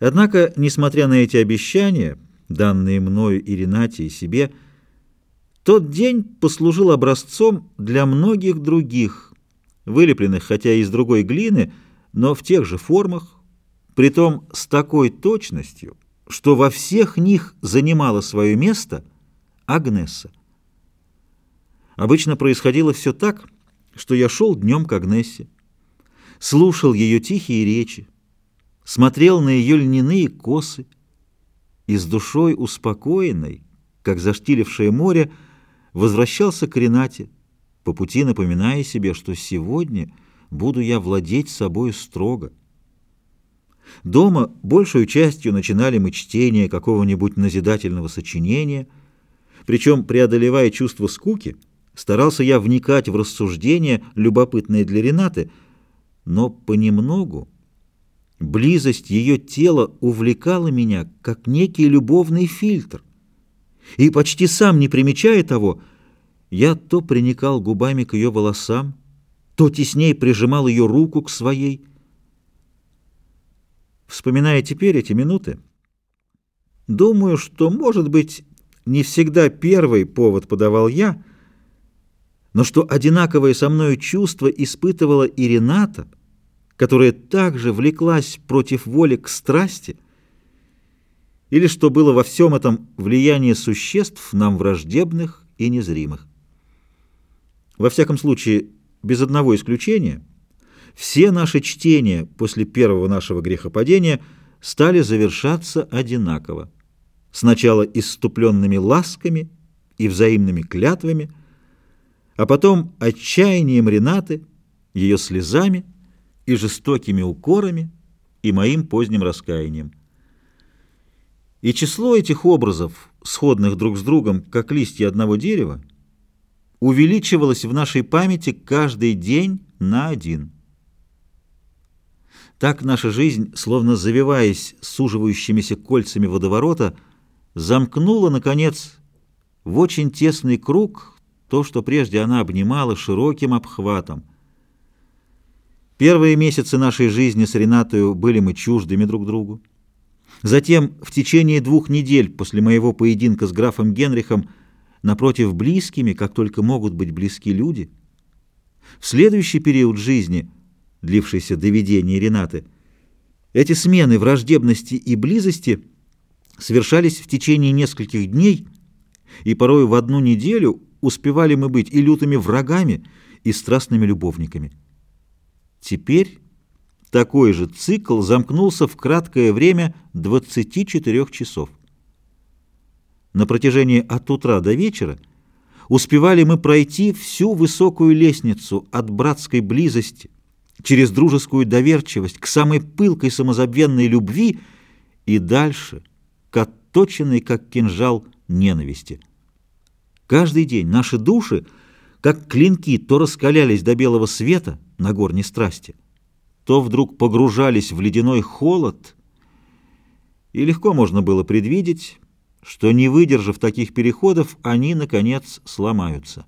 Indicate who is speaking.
Speaker 1: Однако, несмотря на эти обещания, данные мною и Ренате, и себе, тот день послужил образцом для многих других, вылепленных хотя и из другой глины, но в тех же формах, притом с такой точностью, что во всех них занимала свое место Агнесса. Обычно происходило все так, что я шел днем к Агнессе, слушал ее тихие речи, смотрел на ее льняные косы и с душой успокоенной, как заштилившее море, возвращался к Ренате, по пути напоминая себе, что сегодня буду я владеть собой строго. Дома большую частью начинали мы чтение какого-нибудь назидательного сочинения, причем, преодолевая чувство скуки, старался я вникать в рассуждения, любопытные для Ренаты, но понемногу Близость ее тела увлекала меня, как некий любовный фильтр. И почти сам не примечая того, я то приникал губами к ее волосам, то теснее прижимал ее руку к своей. Вспоминая теперь эти минуты, думаю, что, может быть, не всегда первый повод подавал я, но что одинаковое со мною чувство испытывала и Рената — которая также влеклась против воли к страсти, или что было во всем этом влияние существ нам враждебных и незримых. Во всяком случае, без одного исключения, все наши чтения после первого нашего грехопадения стали завершаться одинаково. Сначала иступленными ласками и взаимными клятвами, а потом отчаянием Ренаты, ее слезами, и жестокими укорами, и моим поздним раскаянием. И число этих образов, сходных друг с другом, как листья одного дерева, увеличивалось в нашей памяти каждый день на один. Так наша жизнь, словно завиваясь суживающимися кольцами водоворота, замкнула, наконец, в очень тесный круг то, что прежде она обнимала широким обхватом — Первые месяцы нашей жизни с Ренатою были мы чуждыми друг другу. Затем, в течение двух недель после моего поединка с графом Генрихом, напротив, близкими, как только могут быть близки люди, в следующий период жизни, длившийся до видения Ренаты, эти смены враждебности и близости совершались в течение нескольких дней, и порой в одну неделю успевали мы быть и лютыми врагами, и страстными любовниками. Теперь такой же цикл замкнулся в краткое время 24 часов. На протяжении от утра до вечера успевали мы пройти всю высокую лестницу от братской близости через дружескую доверчивость к самой пылкой самозабвенной любви и дальше к отточенной, как кинжал, ненависти. Каждый день наши души, как клинки, то раскалялись до белого света, на горней страсти, то вдруг погружались в ледяной холод, и легко можно было предвидеть, что, не выдержав таких переходов, они, наконец, сломаются.